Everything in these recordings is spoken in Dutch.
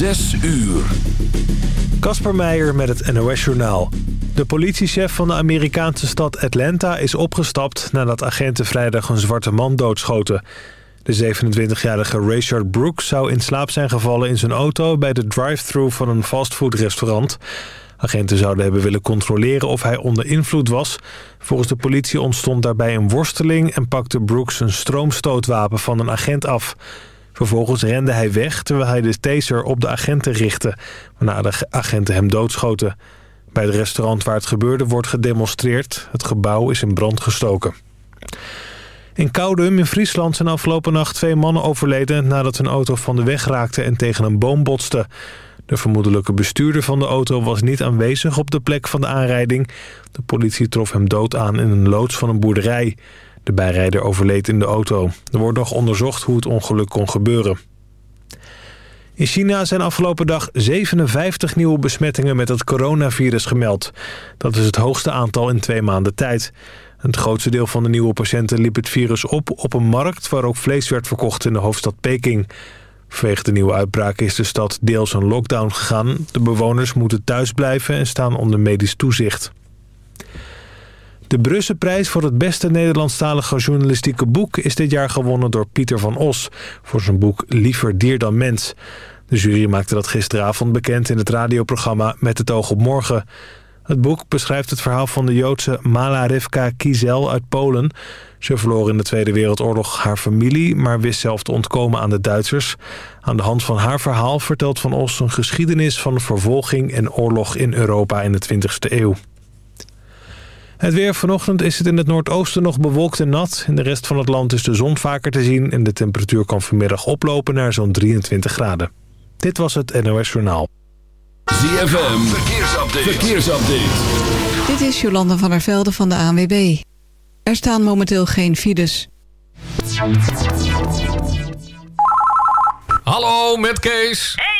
Zes uur. Kasper Meijer met het NOS-journaal. De politiechef van de Amerikaanse stad Atlanta is opgestapt... nadat agenten vrijdag een zwarte man doodschoten. De 27-jarige Rayshard Brooks zou in slaap zijn gevallen in zijn auto... bij de drive-thru van een fastfoodrestaurant. Agenten zouden hebben willen controleren of hij onder invloed was. Volgens de politie ontstond daarbij een worsteling... en pakte Brooks een stroomstootwapen van een agent af... Vervolgens rende hij weg terwijl hij de taser op de agenten richtte... waarna de agenten hem doodschoten. Bij het restaurant waar het gebeurde wordt gedemonstreerd. Het gebouw is in brand gestoken. In Koudum in Friesland zijn afgelopen nacht twee mannen overleden... nadat een auto van de weg raakte en tegen een boom botste. De vermoedelijke bestuurder van de auto was niet aanwezig op de plek van de aanrijding. De politie trof hem dood aan in een loods van een boerderij... De bijrijder overleed in de auto. Er wordt nog onderzocht hoe het ongeluk kon gebeuren. In China zijn afgelopen dag 57 nieuwe besmettingen met het coronavirus gemeld. Dat is het hoogste aantal in twee maanden tijd. Het grootste deel van de nieuwe patiënten liep het virus op op een markt... waar ook vlees werd verkocht in de hoofdstad Peking. Vanwege de nieuwe uitbraak is de stad deels een lockdown gegaan. De bewoners moeten thuis blijven en staan onder medisch toezicht. De Brusselprijs voor het beste Nederlandstalige journalistieke boek... is dit jaar gewonnen door Pieter van Os... voor zijn boek Liever dier dan mens. De jury maakte dat gisteravond bekend in het radioprogramma Met het oog op morgen. Het boek beschrijft het verhaal van de Joodse Mala Rivka Kizel uit Polen. Ze verloor in de Tweede Wereldoorlog haar familie... maar wist zelf te ontkomen aan de Duitsers. Aan de hand van haar verhaal vertelt Van Os een geschiedenis... van vervolging en oorlog in Europa in de 20e eeuw. Het weer vanochtend is het in het noordoosten nog bewolkt en nat. In de rest van het land is de zon vaker te zien... en de temperatuur kan vanmiddag oplopen naar zo'n 23 graden. Dit was het NOS Journaal. ZFM, verkeersupdate. verkeersupdate. Dit is Jolanda van der Velde van de ANWB. Er staan momenteel geen files. Hallo, met Kees. Hey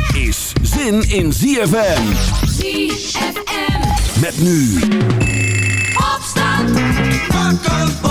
is zin in ZFM. ZFM. Met nu. Opstand. Wakker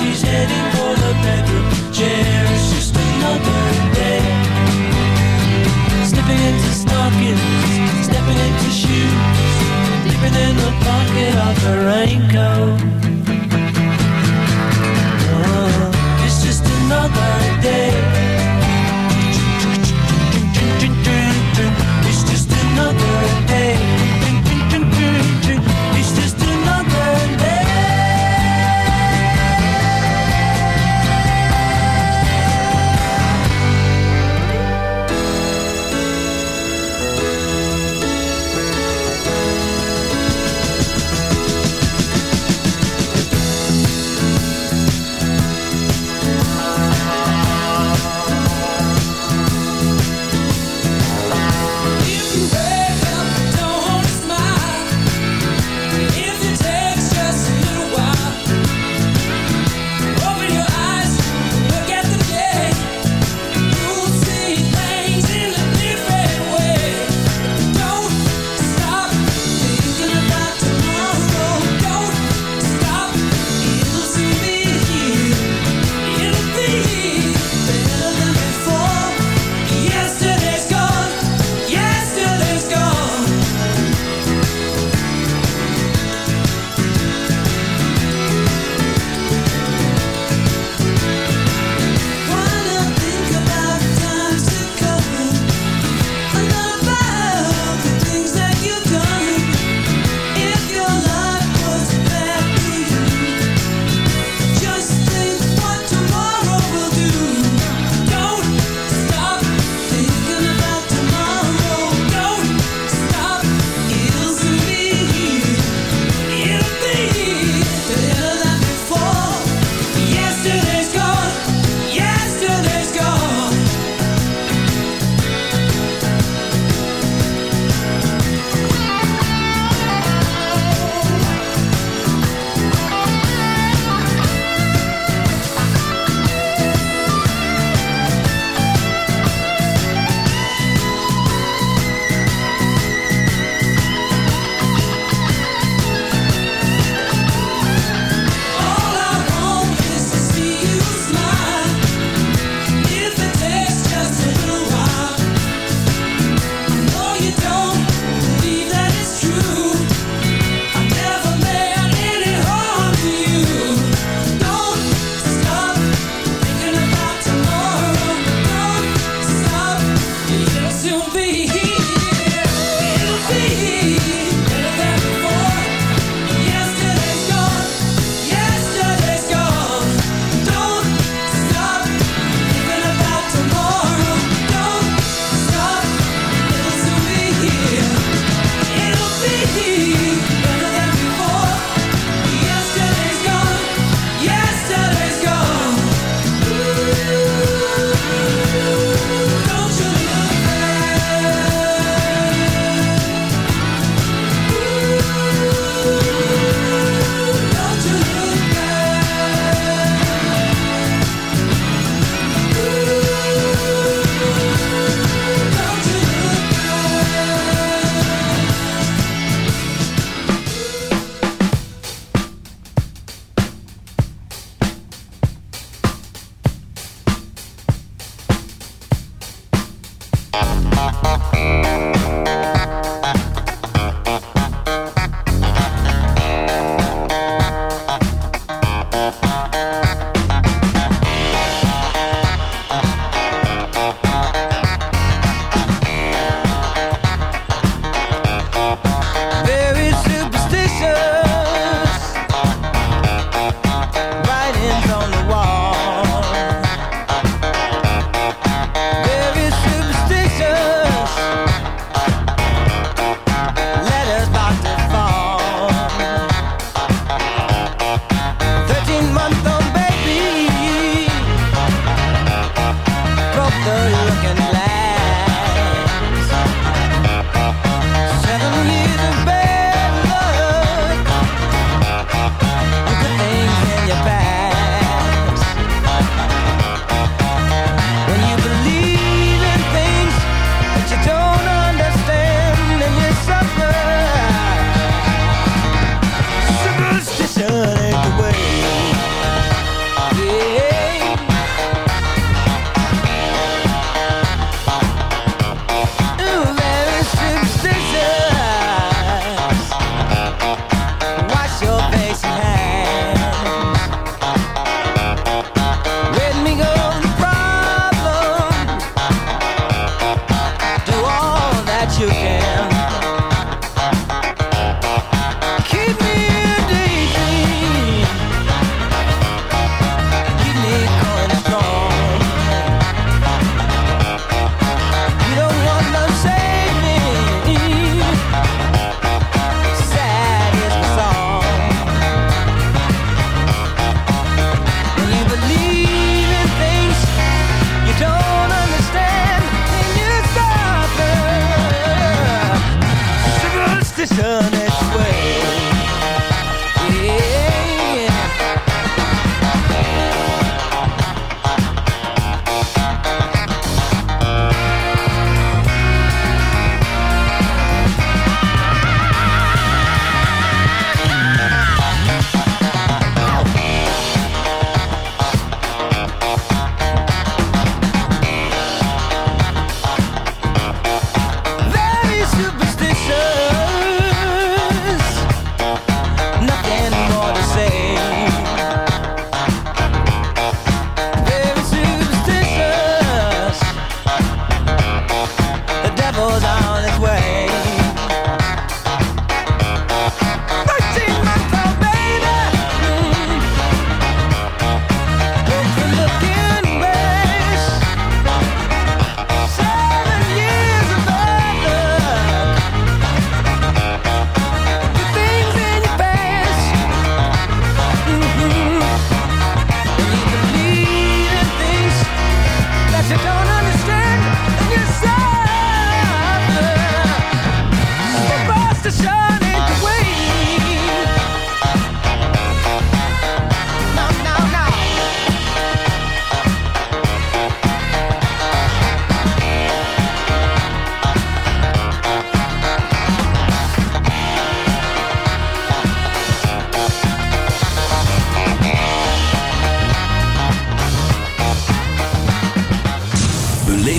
she's heading for the bedroom chair. It's just another day. Stepping into stockings, stepping into shoes, deeper than the pocket of her rain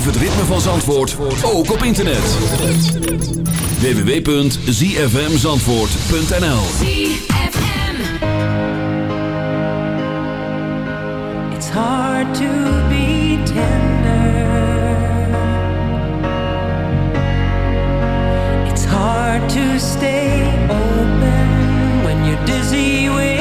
Beleef het ritme van Zandvoort ook op internet. www.zfmzandvoort.nl It's hard to be tender. It's hard to stay open When you're dizzy with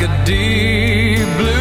like a deep blue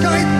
Skype.